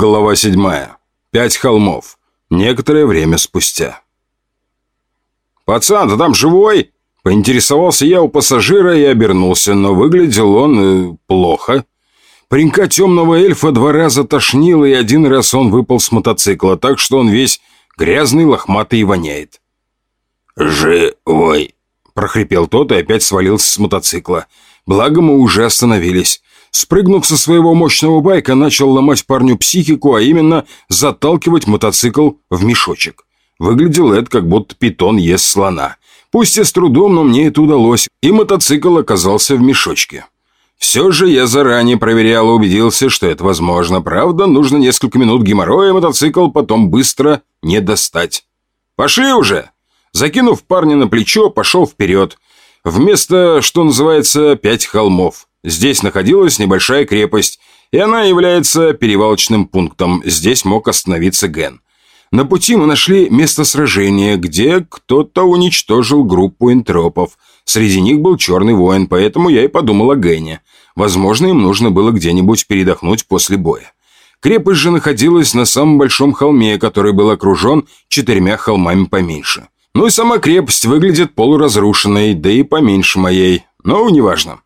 Глава седьмая. Пять холмов. Некоторое время спустя. «Пацан, ты там живой?» Поинтересовался я у пассажира и обернулся, но выглядел он э, плохо. Паренька темного эльфа два раза тошнило, и один раз он выпал с мотоцикла, так что он весь грязный, лохматый и воняет. «Живой!» – прохрипел тот и опять свалился с мотоцикла. Благо мы уже остановились. Спрыгнув со своего мощного байка, начал ломать парню психику, а именно заталкивать мотоцикл в мешочек. Выглядел это, как будто питон ест слона. Пусть и с трудом, но мне это удалось, и мотоцикл оказался в мешочке. Все же я заранее проверял и убедился, что это возможно. Правда, нужно несколько минут геморроя, мотоцикл потом быстро не достать. «Пошли уже!» Закинув парня на плечо, пошел вперед. Вместо, что называется, пять холмов. Здесь находилась небольшая крепость, и она является перевалочным пунктом. Здесь мог остановиться Ген. На пути мы нашли место сражения, где кто-то уничтожил группу энтропов. Среди них был черный воин, поэтому я и подумал о Гене. Возможно, им нужно было где-нибудь передохнуть после боя. Крепость же находилась на самом большом холме, который был окружен четырьмя холмами поменьше. Ну и сама крепость выглядит полуразрушенной, да и поменьше моей. Но неважно.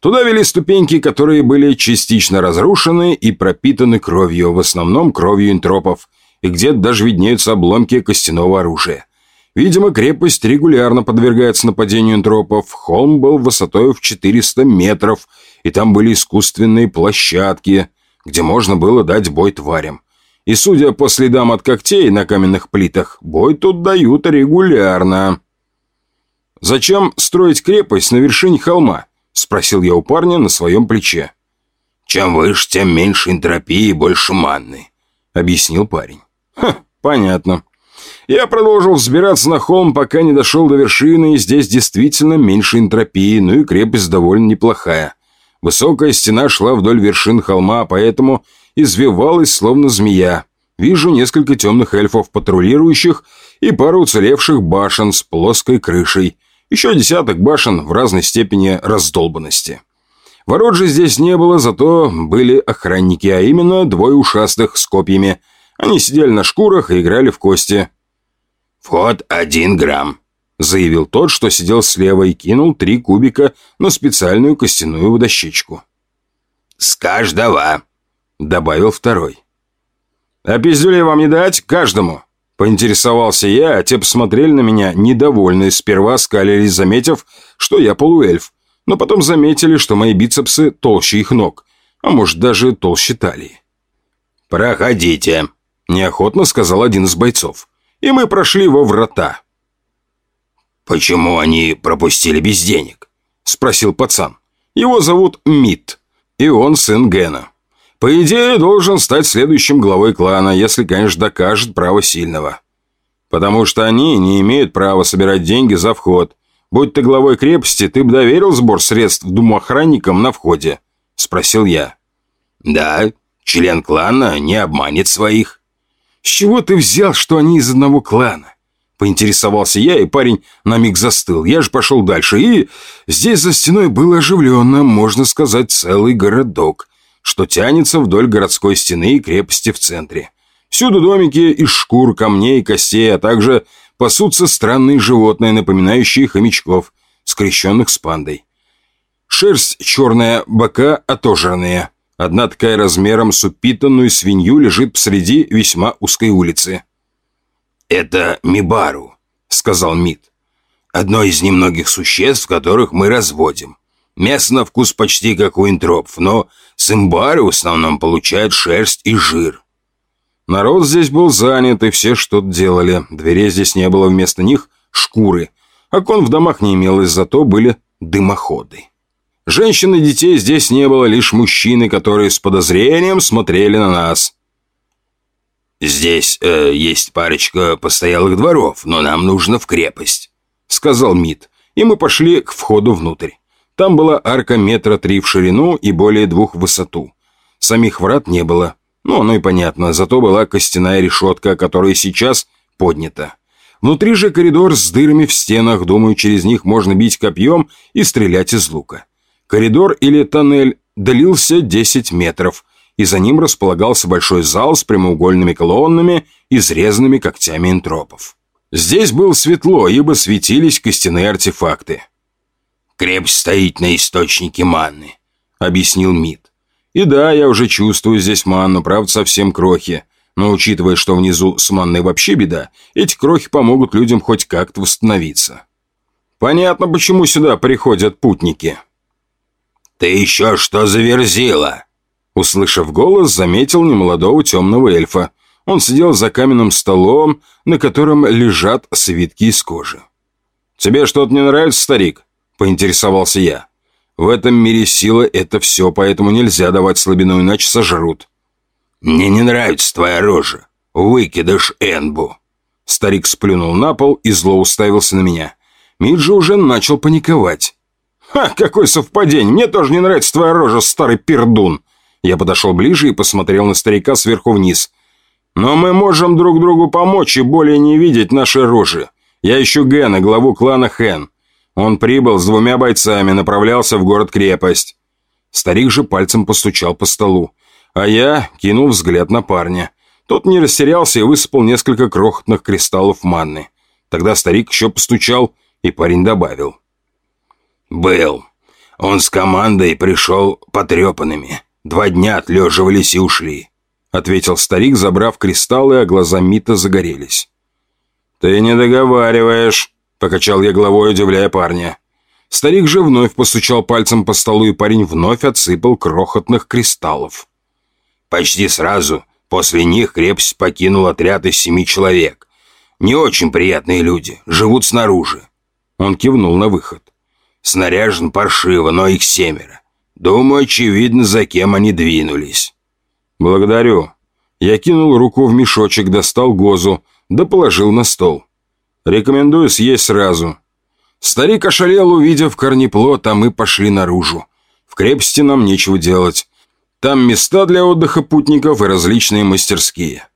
Туда вели ступеньки, которые были частично разрушены и пропитаны кровью, в основном кровью интропов, и где-то даже виднеются обломки костяного оружия. Видимо, крепость регулярно подвергается нападению интропов. Холм был высотой в 400 метров, и там были искусственные площадки, где можно было дать бой тварям. И судя по следам от когтей на каменных плитах, бой тут дают регулярно. «Зачем строить крепость на вершине холма?» – спросил я у парня на своем плече. «Чем выше, тем меньше энтропии и больше манны», – объяснил парень. «Ха, понятно». Я продолжил взбираться на холм, пока не дошел до вершины, и здесь действительно меньше энтропии, ну и крепость довольно неплохая. Высокая стена шла вдоль вершин холма, поэтому извивалась, словно змея. Вижу несколько темных эльфов, патрулирующих, и пару уцелевших башен с плоской крышей – еще десяток башен в разной степени раздолбанности. Ворот же здесь не было, зато были охранники, а именно двое ушастых с копьями. Они сидели на шкурах и играли в кости. «Вход один грамм», — заявил тот, что сидел слева и кинул три кубика на специальную костяную водощечку. «С каждого», — добавил второй. «А пиздюлей вам не дать? Каждому?» Поинтересовался я, а те посмотрели на меня, недовольные, сперва скалились, заметив, что я полуэльф, но потом заметили, что мои бицепсы толще их ног, а может даже толще талии. «Проходите», – неохотно сказал один из бойцов, и мы прошли во врата. «Почему они пропустили без денег?» – спросил пацан. Его зовут Мит, и он сын Гена. По идее, должен стать следующим главой клана, если, конечно, докажет право сильного. Потому что они не имеют права собирать деньги за вход. Будь ты главой крепости, ты бы доверил сбор средств думоохранникам на входе?» – спросил я. «Да, член клана не обманет своих». «С чего ты взял, что они из одного клана?» Поинтересовался я, и парень на миг застыл. Я же пошел дальше, и здесь за стеной было оживленно, можно сказать, целый городок что тянется вдоль городской стены и крепости в центре. Всюду домики из шкур, камней, костей, а также пасутся странные животные, напоминающие хомячков, скрещенных с пандой. Шерсть черная, бока отожранные. Одна такая размером с упитанную свинью лежит посреди весьма узкой улицы. «Это Мибару», — сказал Мид. «Одно из немногих существ, которых мы разводим. Мясо на вкус почти как у интропов, но сымбары в основном получают шерсть и жир. Народ здесь был занят, и все что-то делали. Дверей здесь не было, вместо них шкуры. Окон в домах не имелось, зато были дымоходы. Женщин и детей здесь не было, лишь мужчины, которые с подозрением смотрели на нас. «Здесь э, есть парочка постоялых дворов, но нам нужно в крепость», — сказал Мит, и мы пошли к входу внутрь. Там была арка метра три в ширину и более двух в высоту. Самих врат не было. Ну, оно и понятно, зато была костяная решетка, которая сейчас поднята. Внутри же коридор с дырами в стенах, думаю, через них можно бить копьем и стрелять из лука. Коридор или тоннель длился 10 метров, и за ним располагался большой зал с прямоугольными колоннами, изрезанными когтями энтропов. Здесь было светло, ибо светились костяные артефакты. «Крепость стоит на источнике манны», — объяснил Мид. «И да, я уже чувствую здесь манну, правда, совсем крохи. Но учитывая, что внизу с манной вообще беда, эти крохи помогут людям хоть как-то восстановиться. Понятно, почему сюда приходят путники». «Ты еще что заверзила?» Услышав голос, заметил немолодого темного эльфа. Он сидел за каменным столом, на котором лежат свитки из кожи. «Тебе что-то не нравится, старик?» – поинтересовался я. «В этом мире сила – это все, поэтому нельзя давать слабину, иначе сожрут». «Мне не нравится твоя рожа. Выкидыш Энбу». Старик сплюнул на пол и зло уставился на меня. Миджи уже начал паниковать. «Ха, какое совпадение! Мне тоже не нравится твоя рожа, старый пердун!» Я подошел ближе и посмотрел на старика сверху вниз. Но мы можем друг другу помочь и более не видеть наши рожи. Я ищу Гэна, главу клана Хэн. Он прибыл с двумя бойцами, направлялся в город-крепость. Старик же пальцем постучал по столу. А я кинул взгляд на парня. Тот не растерялся и высыпал несколько крохотных кристаллов манны. Тогда старик еще постучал, и парень добавил. «Был. Он с командой пришел потрепанными. Два дня отлеживались и ушли. — ответил старик, забрав кристаллы, а глаза Мита загорелись. «Ты не договариваешь», — покачал я головой, удивляя парня. Старик же вновь постучал пальцем по столу, и парень вновь отсыпал крохотных кристаллов. «Почти сразу после них крепость покинул отряд из семи человек. Не очень приятные люди, живут снаружи». Он кивнул на выход. «Снаряжен паршиво, но их семеро. Думаю, очевидно, за кем они двинулись». «Благодарю». Я кинул руку в мешочек, достал гозу, да положил на стол. «Рекомендую съесть сразу». Старик ошалел, увидев корнеплод, а мы пошли наружу. В крепости нам нечего делать. Там места для отдыха путников и различные мастерские.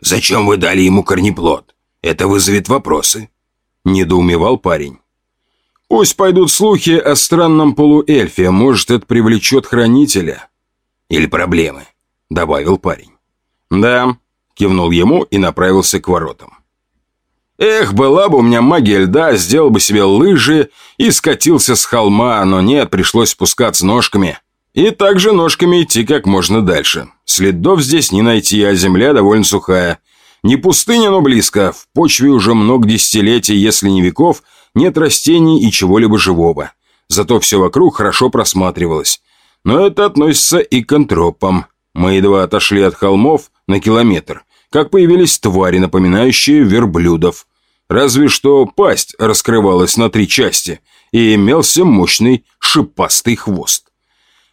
«Зачем вы дали ему корнеплод? Это вызовет вопросы», — недоумевал парень. «Пусть пойдут слухи о странном полуэльфе, может, это привлечет хранителя». «Или проблемы. — добавил парень. «Да», — кивнул ему и направился к воротам. Эх, была бы у меня магия льда, сделал бы себе лыжи и скатился с холма, но нет, пришлось спускаться ножками. И также ножками идти как можно дальше. Следов здесь не найти, а земля довольно сухая. Не пустыня, но близко. В почве уже много десятилетий, если не веков, нет растений и чего-либо живого. Зато все вокруг хорошо просматривалось. Но это относится и к антропам. Мы едва отошли от холмов на километр, как появились твари, напоминающие верблюдов. Разве что пасть раскрывалась на три части и имелся мощный шипастый хвост.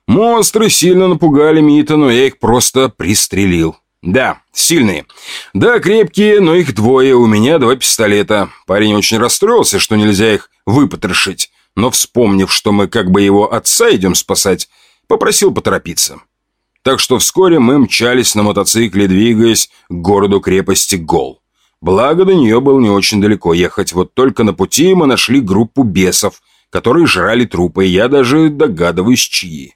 Монстры сильно напугали Мита, но я их просто пристрелил. Да, сильные. Да, крепкие, но их двое, у меня два пистолета. Парень очень расстроился, что нельзя их выпотрошить, но вспомнив, что мы как бы его отца идем спасать, попросил поторопиться так что вскоре мы мчались на мотоцикле, двигаясь к городу-крепости Гол. Благо, до нее было не очень далеко ехать, вот только на пути мы нашли группу бесов, которые жрали трупы, я даже догадываюсь, чьи.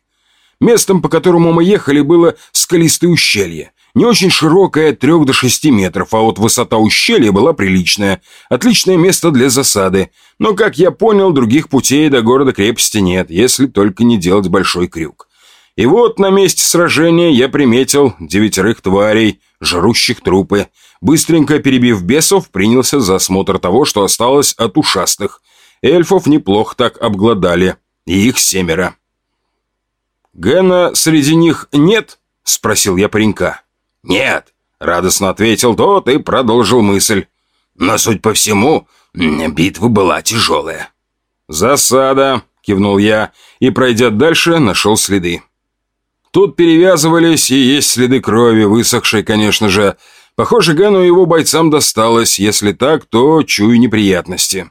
Местом, по которому мы ехали, было скалистое ущелье. Не очень широкое, от трех до шести метров, а вот высота ущелья была приличная. Отличное место для засады. Но, как я понял, других путей до города-крепости нет, если только не делать большой крюк. И вот на месте сражения я приметил девятерых тварей, жрущих трупы. Быстренько перебив бесов, принялся за осмотр того, что осталось от ушастых. Эльфов неплохо так обглодали. И их семеро. «Гена среди них нет?» – спросил я паренька. «Нет», – радостно ответил тот и продолжил мысль. «Но, суть по всему, битва была тяжелая». «Засада», – кивнул я, и, пройдя дальше, нашел следы. Тут перевязывались и есть следы крови, высохшей, конечно же. Похоже, Гану его бойцам досталось. Если так, то чую неприятности.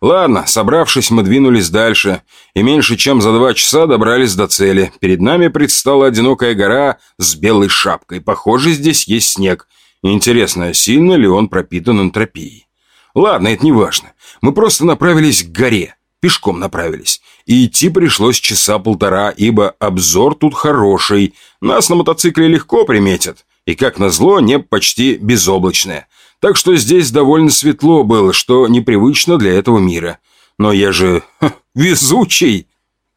Ладно, собравшись, мы двинулись дальше, и меньше чем за два часа добрались до цели. Перед нами предстала одинокая гора с белой шапкой. Похоже, здесь есть снег. Интересно, сильно ли он пропитан энтропией? Ладно, это не важно. Мы просто направились к горе. Пешком направились. И идти пришлось часа полтора, ибо обзор тут хороший. Нас на мотоцикле легко приметят. И, как назло, небо почти безоблачное. Так что здесь довольно светло было, что непривычно для этого мира. Но я же ха, везучий.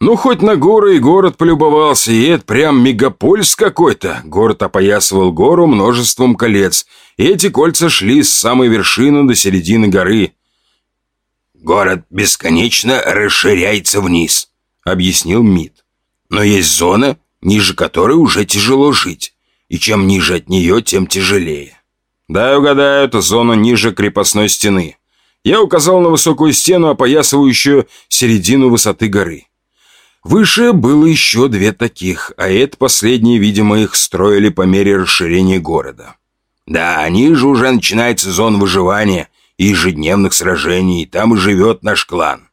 Ну, хоть на горы и город полюбовался, и это прям мегаполис какой-то. Город опоясывал гору множеством колец, и эти кольца шли с самой вершины до середины горы. «Город бесконечно расширяется вниз», — объяснил Мид. «Но есть зона, ниже которой уже тяжело жить, и чем ниже от нее, тем тяжелее». «Да, угадаю, это зона ниже крепостной стены». Я указал на высокую стену, опоясывающую середину высоты горы. Выше было еще две таких, а это последние, видимо, их строили по мере расширения города. Да, ниже уже начинается зона выживания и ежедневных сражений, там и живет наш клан.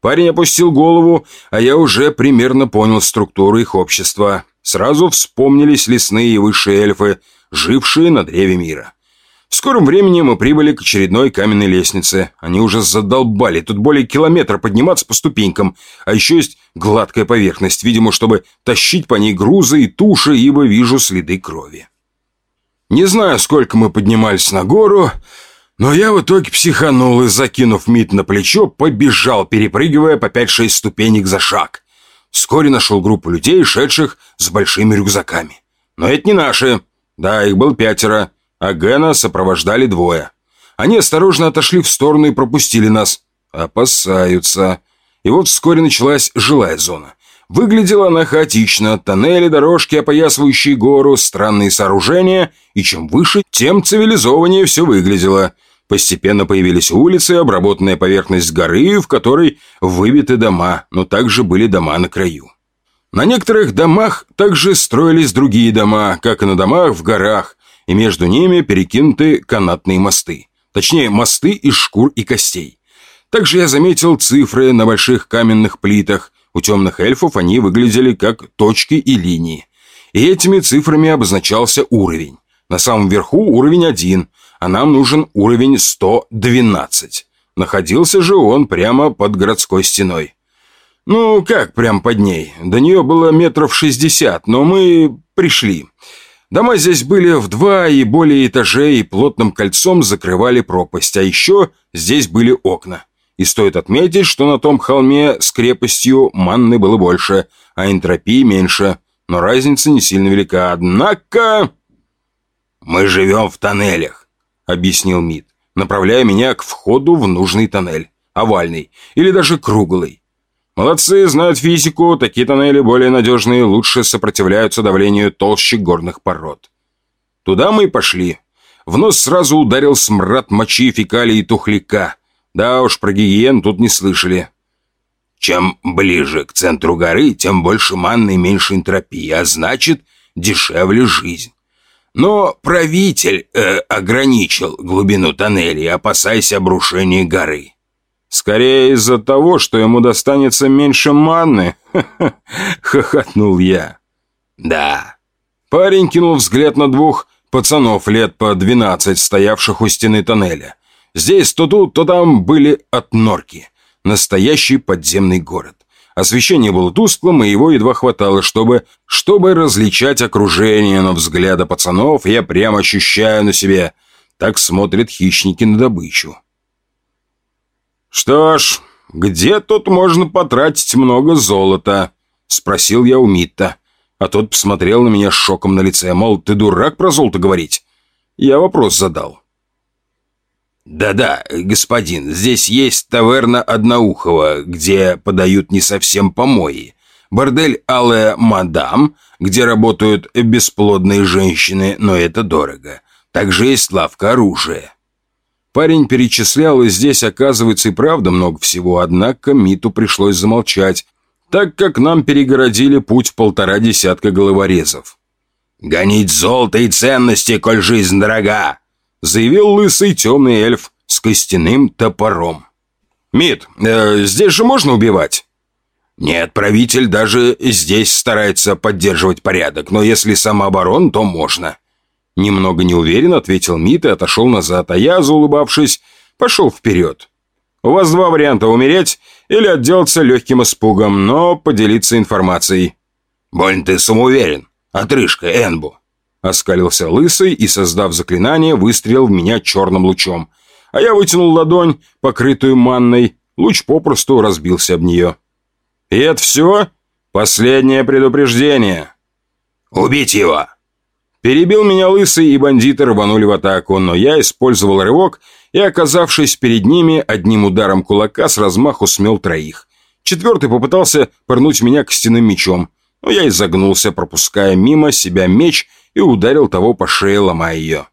Парень опустил голову, а я уже примерно понял структуру их общества. Сразу вспомнились лесные и высшие эльфы, жившие на древе мира. В скором времени мы прибыли к очередной каменной лестнице. Они уже задолбали. Тут более километра подниматься по ступенькам. А еще есть гладкая поверхность, видимо, чтобы тащить по ней грузы и туши, ибо вижу следы крови. Не знаю, сколько мы поднимались на гору, но я в итоге психанул и, закинув мид на плечо, побежал, перепрыгивая по 5-6 ступенек за шаг. Вскоре нашел группу людей, шедших с большими рюкзаками. Но это не наши. Да, их было пятеро а Гэна сопровождали двое. Они осторожно отошли в сторону и пропустили нас. Опасаются. И вот вскоре началась жилая зона. Выглядела она хаотично. Тоннели, дорожки, опоясывающие гору, странные сооружения. И чем выше, тем цивилизованнее все выглядело. Постепенно появились улицы, обработанная поверхность горы, в которой выбиты дома, но также были дома на краю. На некоторых домах также строились другие дома, как и на домах в горах, и между ними перекинуты канатные мосты. Точнее, мосты из шкур и костей. Также я заметил цифры на больших каменных плитах. У темных эльфов они выглядели как точки и линии. И этими цифрами обозначался уровень. На самом верху уровень 1, а нам нужен уровень 112. Находился же он прямо под городской стеной. Ну, как прямо под ней? До нее было метров 60, но мы пришли. Дома здесь были в два и более этажей и плотным кольцом закрывали пропасть, а еще здесь были окна. И стоит отметить, что на том холме с крепостью манны было больше, а энтропии меньше. Но разница не сильно велика. Однако... «Мы живем в тоннелях», — объяснил Мид, направляя меня к входу в нужный тоннель. Овальный или даже круглый. Молодцы, знают физику, такие тоннели более надежные, лучше сопротивляются давлению толще горных пород. Туда мы и пошли. В нос сразу ударил смрад мочи, фекалий и тухляка. Да уж, про гиен тут не слышали. Чем ближе к центру горы, тем больше манны и меньше энтропии, а значит, дешевле жизнь. Но правитель э, ограничил глубину тоннелей, опасаясь обрушения горы. Скорее из-за того, что ему достанется меньше манны. Хохотнул я. Да. Парень кинул взгляд на двух пацанов лет по двенадцать, стоявших у стены тоннеля. Здесь то тут, то там были от норки. Настоящий подземный город. Освещение было тусклым, и его едва хватало, чтобы, чтобы различать окружение, но взгляда пацанов я прямо ощущаю на себе. Так смотрят хищники на добычу. «Что ж, где тут можно потратить много золота?» — спросил я у Митта. А тот посмотрел на меня шоком на лице, мол, ты дурак про золото говорить? Я вопрос задал. «Да-да, господин, здесь есть таверна Одноухова, где подают не совсем помои. Бордель Алая Мадам, где работают бесплодные женщины, но это дорого. Также есть лавка оружия. Парень перечислял, и здесь, оказывается, и правда много всего, однако Миту пришлось замолчать, так как нам перегородили путь полтора десятка головорезов. «Гонить золото и ценности, коль жизнь дорога!» Заявил лысый темный эльф с костяным топором. «Мит, э, здесь же можно убивать?» «Нет, правитель даже здесь старается поддерживать порядок, но если самооборон, то можно. Немного неуверенно ответил Мит и отошел назад, а я, заулыбавшись, пошел вперед. У вас два варианта – умереть или отделаться легким испугом, но поделиться информацией». «Больно ты самоуверен. Отрыжка, Энбу». Оскалился лысый и, создав заклинание, выстрелил в меня черным лучом. А я вытянул ладонь, покрытую манной. Луч попросту разбился об нее. «И это все? Последнее предупреждение!» «Убить его!» Перебил меня лысый, и бандиты рванули в атаку, но я использовал рывок и, оказавшись перед ними, одним ударом кулака с размаху смел троих. Четвертый попытался пырнуть меня костяным мечом, но я изогнулся, пропуская мимо себя меч и ударил того по шее, ломая ее.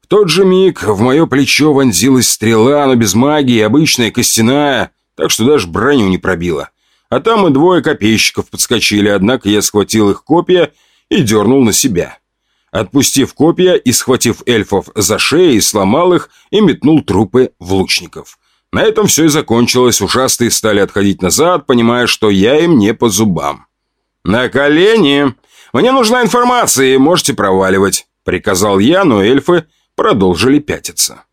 В тот же миг в мое плечо вонзилась стрела, но без магии, обычная костяная, так что даже броню не пробила. А там и двое копейщиков подскочили, однако я схватил их копья и дернул на себя. Отпустив копья и схватив эльфов за шеи, сломал их и метнул трупы в лучников. На этом все и закончилось. Ушастые стали отходить назад, понимая, что я им не по зубам. «На колени! Мне нужна информация, и можете проваливать», — приказал я, но эльфы продолжили пятиться.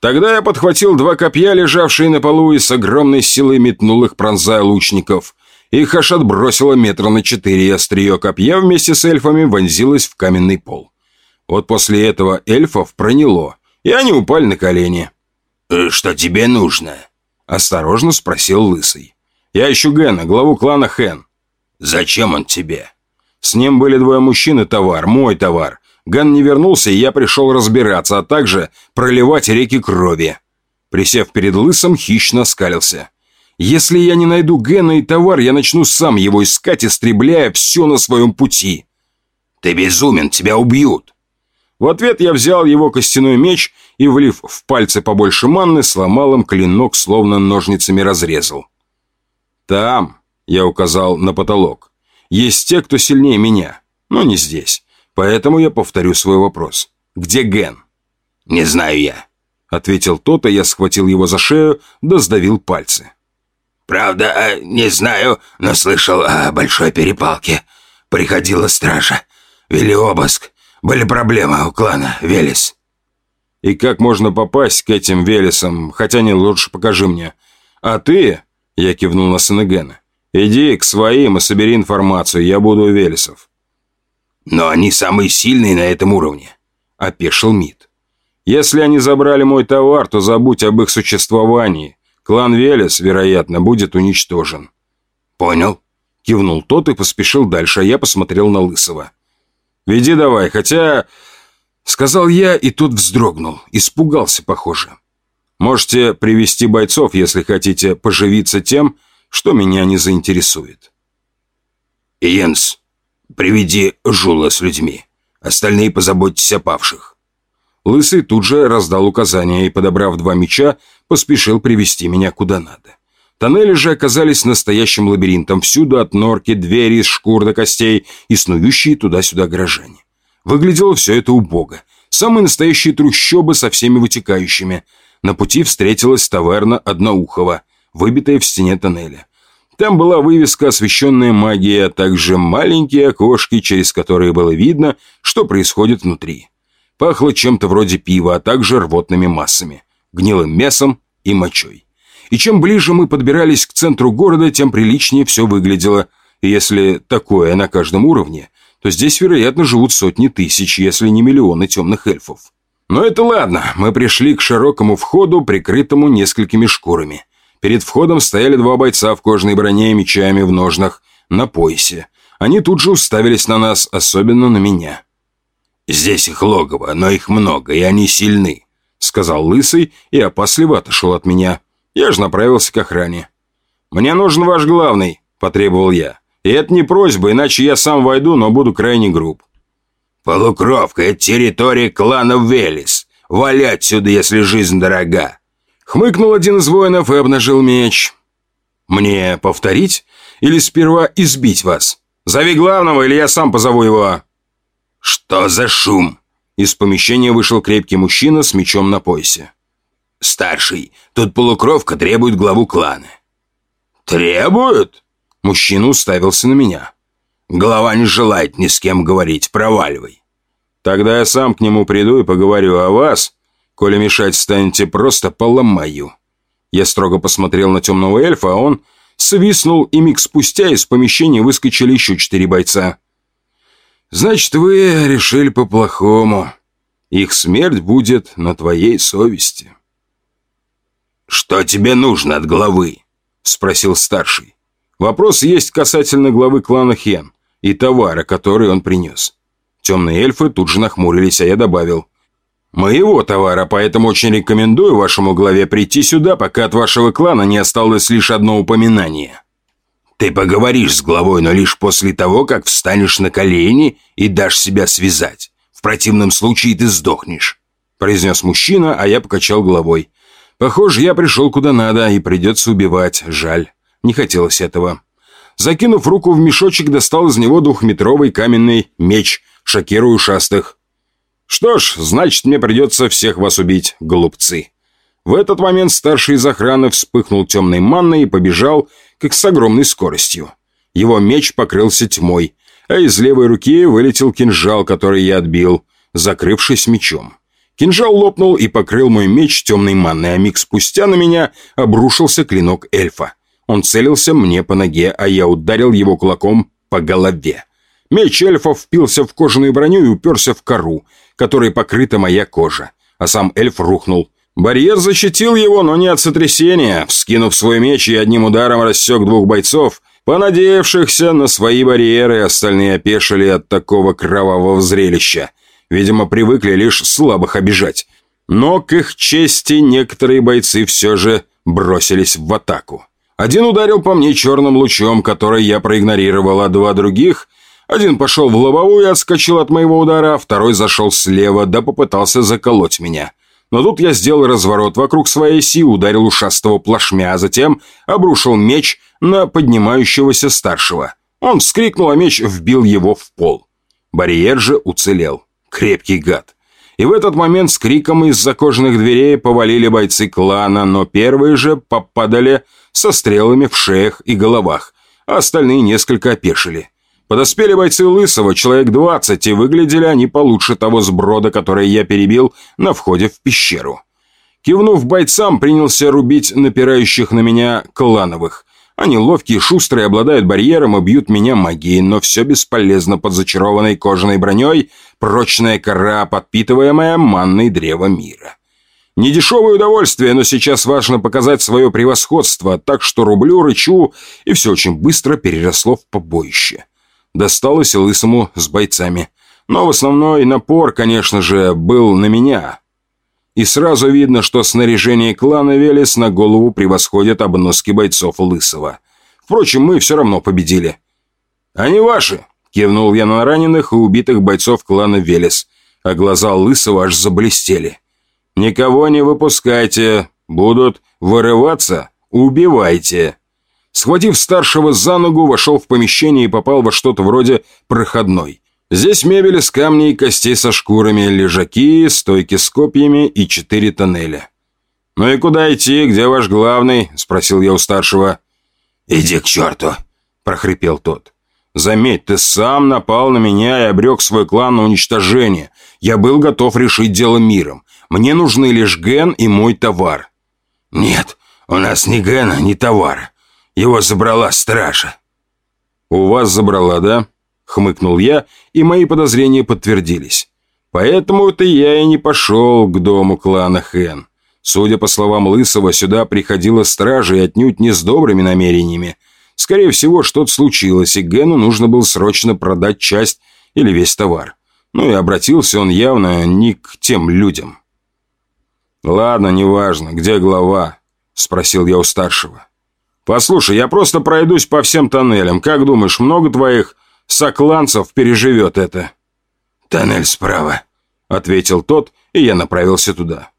Тогда я подхватил два копья, лежавшие на полу, и с огромной силой метнул их, пронзая лучников. Их аж отбросило метра на четыре, и острие копья вместе с эльфами вонзилось в каменный пол. Вот после этого эльфов проняло, и они упали на колени. «Э, «Что тебе нужно?» – осторожно спросил Лысый. «Я ищу Гэна, главу клана Хэн». «Зачем он тебе?» «С ним были двое мужчин и товар, мой товар. Гэн не вернулся, и я пришел разбираться, а также проливать реки крови». Присев перед Лысым, хищно скалился. Если я не найду Гена и товар, я начну сам его искать, истребляя все на своем пути. Ты безумен, тебя убьют. В ответ я взял его костяной меч и, влив в пальцы побольше манны, сломал им клинок, словно ножницами разрезал. «Там», — я указал на потолок, — «есть те, кто сильнее меня, но не здесь. Поэтому я повторю свой вопрос. Где Ген?» «Не знаю я», — ответил тот, а я схватил его за шею, да сдавил пальцы. Правда, а, не знаю, но слышал о большой перепалке. Приходила стража. Вели обыск. Были проблемы у клана Велес. И как можно попасть к этим Велесам? Хотя не, лучше покажи мне. А ты, я кивнул на Сенегена, иди к своим и собери информацию, я буду у Велесов. Но они самые сильные на этом уровне, опешил Мид. Если они забрали мой товар, то забудь об их существовании. Клан Велес, вероятно, будет уничтожен». «Понял», — кивнул тот и поспешил дальше, а я посмотрел на Лысого. «Веди давай, хотя...» Сказал я, и тот вздрогнул. Испугался, похоже. «Можете привести бойцов, если хотите поживиться тем, что меня не заинтересует». «Йенс, приведи Жула с людьми. Остальные позаботьтесь о павших». Лысый тут же раздал указания и, подобрав два меча, поспешил привести меня куда надо. Тоннели же оказались настоящим лабиринтом, всюду от норки, двери из шкур до костей и снующие туда-сюда горожане. Выглядело все это убого. Самые настоящие трущобы со всеми вытекающими. На пути встретилась таверна Одноухова, выбитая в стене тоннеля. Там была вывеска, освещенная магией, а также маленькие окошки, через которые было видно, что происходит внутри. Пахло чем-то вроде пива, а также рвотными массами гнилым мясом и мочой. И чем ближе мы подбирались к центру города, тем приличнее все выглядело. И если такое на каждом уровне, то здесь, вероятно, живут сотни тысяч, если не миллионы темных эльфов. Но это ладно, мы пришли к широкому входу, прикрытому несколькими шкурами. Перед входом стояли два бойца в кожаной броне и мечами в ножнах, на поясе. Они тут же уставились на нас, особенно на меня. «Здесь их логово, но их много, и они сильны», сказал Лысый и опасливо отошел от меня. Я же направился к охране. «Мне нужен ваш главный», – потребовал я. «И это не просьба, иначе я сам войду, но буду крайне груб». «Полукровка – это территория клана Велес. Вали отсюда, если жизнь дорога». Хмыкнул один из воинов и обнажил меч. «Мне повторить или сперва избить вас? Зови главного, или я сам позову его». «Что за шум?» Из помещения вышел крепкий мужчина с мечом на поясе. «Старший, тут полукровка требует главу клана». «Требует?» Мужчина уставился на меня. «Глава не желает ни с кем говорить, проваливай». «Тогда я сам к нему приду и поговорю о вас. Коли мешать станете, просто поломаю». Я строго посмотрел на темного эльфа, а он свистнул, и миг спустя из помещения выскочили еще четыре бойца. «Значит, вы решили по-плохому. Их смерть будет на твоей совести». «Что тебе нужно от главы?» — спросил старший. Вопрос есть касательно главы клана Хен и товара, который он принес. Темные эльфы тут же нахмурились, а я добавил. «Моего товара, поэтому очень рекомендую вашему главе прийти сюда, пока от вашего клана не осталось лишь одно упоминание». «Ты поговоришь с главой, но лишь после того, как встанешь на колени и дашь себя связать. В противном случае ты сдохнешь», – произнес мужчина, а я покачал головой. «Похоже, я пришел куда надо, и придется убивать. Жаль. Не хотелось этого». Закинув руку в мешочек, достал из него двухметровый каменный меч, шокируя ушастых. «Что ж, значит, мне придется всех вас убить, голубцы». В этот момент старший из охраны вспыхнул темной манной и побежал, как с огромной скоростью. Его меч покрылся тьмой, а из левой руки вылетел кинжал, который я отбил, закрывшись мечом. Кинжал лопнул и покрыл мой меч темной манной, а миг спустя на меня обрушился клинок эльфа. Он целился мне по ноге, а я ударил его кулаком по голове. Меч эльфа впился в кожаную броню и уперся в кору, которой покрыта моя кожа. А сам эльф рухнул. Барьер защитил его, но не от сотрясения. Вскинув свой меч и одним ударом рассек двух бойцов, понадеявшихся на свои барьеры, остальные опешили от такого кровавого зрелища. Видимо, привыкли лишь слабых обижать. Но, к их чести, некоторые бойцы все же бросились в атаку. Один ударил по мне черным лучом, который я проигнорировал, а два других... Один пошел в лобовую и отскочил от моего удара, а второй зашел слева, да попытался заколоть меня. Но тут я сделал разворот вокруг своей оси, ударил ушастого плашмя, а затем обрушил меч на поднимающегося старшего. Он вскрикнул, а меч вбил его в пол. Барьер же уцелел. Крепкий гад. И в этот момент с криком из-за кожаных дверей повалили бойцы клана, но первые же попадали со стрелами в шеях и головах, а остальные несколько опешили. Подоспели бойцы Лысого, человек двадцать, и выглядели они получше того сброда, который я перебил на входе в пещеру. Кивнув бойцам, принялся рубить напирающих на меня клановых. Они ловкие, шустрые, обладают барьером и бьют меня магией, но все бесполезно под зачарованной кожаной броней, прочная кора, подпитываемая манной древа мира. Недешевое удовольствие, но сейчас важно показать свое превосходство, так что рублю, рычу, и все очень быстро переросло в побоище. Досталось лысому с бойцами. Но в основной напор, конечно же, был на меня. И сразу видно, что снаряжение клана Велес на голову превосходит обноски бойцов Лысого. Впрочем, мы все равно победили. «Они ваши!» – кивнул я на раненых и убитых бойцов клана Велес, а глаза Лысого аж заблестели. Никого не выпускайте. Будут вырываться – убивайте». Схватив старшего за ногу, вошел в помещение и попал во что-то вроде проходной. Здесь мебель из камней и костей со шкурами, лежаки, стойки с копьями и четыре тоннеля. «Ну и куда идти? Где ваш главный?» – спросил я у старшего. «Иди к черту!» – прохрипел тот. «Заметь, ты сам напал на меня и обрек свой клан на уничтожение. Я был готов решить дело миром. Мне нужны лишь ген и мой товар». «Нет, у нас ни гена, ни товара. Его забрала стража». «У вас забрала, да?» — хмыкнул я, и мои подозрения подтвердились. «Поэтому-то я и не пошел к дому клана Хэн. Судя по словам Лысого, сюда приходила стража и отнюдь не с добрыми намерениями. Скорее всего, что-то случилось, и Гену нужно было срочно продать часть или весь товар. Ну и обратился он явно не к тем людям». «Ладно, неважно, где глава?» – спросил я у старшего. «Послушай, я просто пройдусь по всем тоннелям. Как думаешь, много твоих сокланцев переживет это?» «Тоннель справа», – ответил тот, и я направился туда.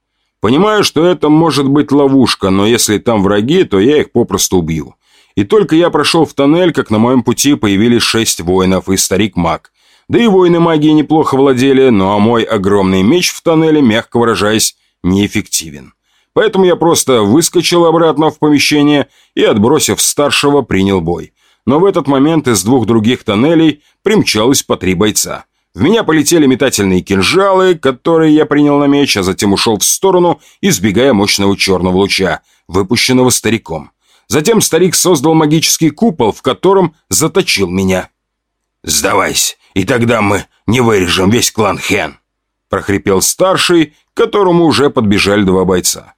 «Понимаю, что это может быть ловушка, но если там враги, то я их попросту убью. И только я прошел в тоннель, как на моем пути появились шесть воинов и старик-маг. Да и воины магии неплохо владели, а мой огромный меч в тоннеле, мягко выражаясь, неэффективен. Поэтому я просто выскочил обратно в помещение и, отбросив старшего, принял бой. Но в этот момент из двух других тоннелей примчалось по три бойца. В меня полетели метательные кинжалы, которые я принял на меч, а затем ушел в сторону, избегая мощного черного луча, выпущенного стариком. Затем старик создал магический купол, в котором заточил меня. «Сдавайся, и тогда мы не вырежем весь клан Хен», прохрипел старший, к которому уже подбежали два бойца.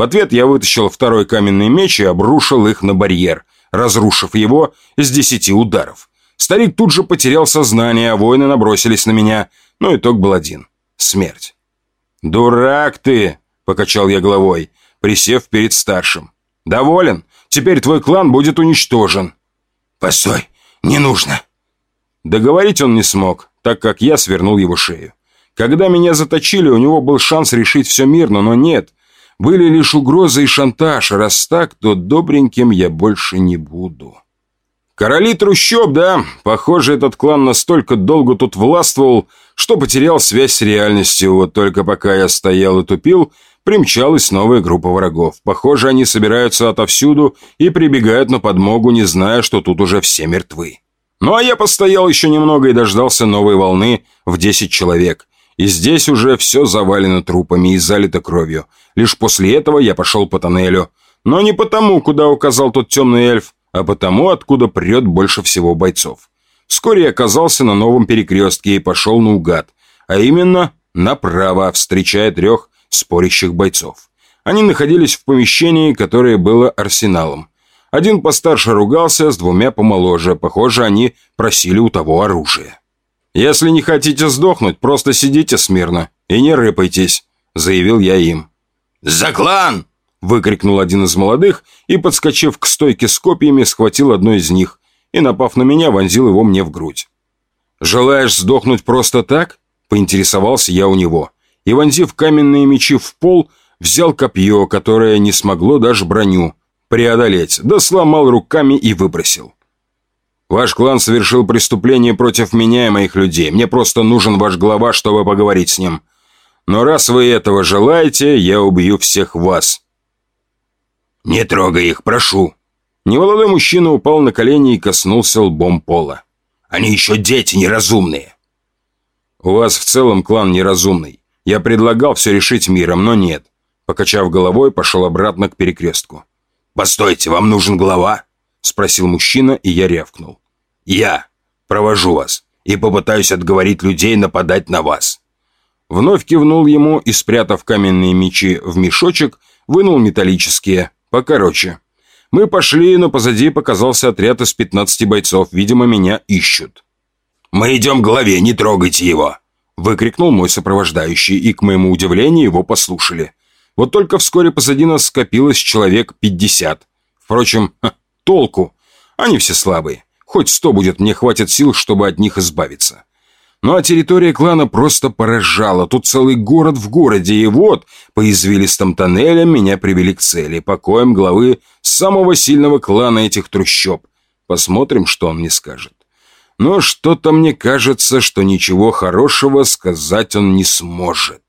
В ответ я вытащил второй каменный меч и обрушил их на барьер, разрушив его с десяти ударов. Старик тут же потерял сознание, а воины набросились на меня, но итог был один — смерть. «Дурак ты!» — покачал я головой, присев перед старшим. «Доволен? Теперь твой клан будет уничтожен». «Постой, не нужно!» Договорить он не смог, так как я свернул его шею. Когда меня заточили, у него был шанс решить все мирно, но нет. Были лишь угрозы и шантаж, раз так, то добреньким я больше не буду. Короли трущоб, да? Похоже, этот клан настолько долго тут властвовал, что потерял связь с реальностью. Вот только пока я стоял и тупил, примчалась новая группа врагов. Похоже, они собираются отовсюду и прибегают на подмогу, не зная, что тут уже все мертвы. Ну а я постоял еще немного и дождался новой волны в 10 человек. И здесь уже все завалено трупами и залито кровью. Лишь после этого я пошел по тоннелю. Но не потому, куда указал тот темный эльф, а потому, откуда прет больше всего бойцов. Вскоре я оказался на новом перекрестке и пошел наугад, а именно направо, встречая трех спорящих бойцов. Они находились в помещении, которое было арсеналом. Один постарше ругался, с двумя помоложе. Похоже, они просили у того оружие. «Если не хотите сдохнуть, просто сидите смирно и не рыпайтесь», — заявил я им. «За клан!» Выкрикнул один из молодых и, подскочив к стойке с копьями, схватил одно из них и, напав на меня, вонзил его мне в грудь. «Желаешь сдохнуть просто так?» – поинтересовался я у него. И, вонзив каменные мечи в пол, взял копье, которое не смогло даже броню преодолеть, да сломал руками и выбросил. «Ваш клан совершил преступление против меня и моих людей. Мне просто нужен ваш глава, чтобы поговорить с ним. Но раз вы этого желаете, я убью всех вас. «Не трогай их, прошу!» Немолодой мужчина упал на колени и коснулся лбом пола. «Они еще дети неразумные!» «У вас в целом клан неразумный. Я предлагал все решить миром, но нет». Покачав головой, пошел обратно к перекрестку. «Постойте, вам нужен глава?» Спросил мужчина, и я рявкнул. «Я провожу вас и попытаюсь отговорить людей нападать на вас». Вновь кивнул ему и, спрятав каменные мечи в мешочек, вынул металлические, покороче. Мы пошли, но позади показался отряд из 15 бойцов. Видимо, меня ищут. «Мы идем к главе, не трогайте его!» Выкрикнул мой сопровождающий, и, к моему удивлению, его послушали. Вот только вскоре позади нас скопилось человек 50. Впрочем, ха, толку. Они все слабые. Хоть сто будет, мне хватит сил, чтобы от них избавиться. Ну а территория клана просто поражала. Тут целый город в городе. И вот, по извилистым тоннелям меня привели к цели. Покоем главы самого сильного клана этих трущоб. Посмотрим, что он мне скажет. Но что-то мне кажется, что ничего хорошего сказать он не сможет.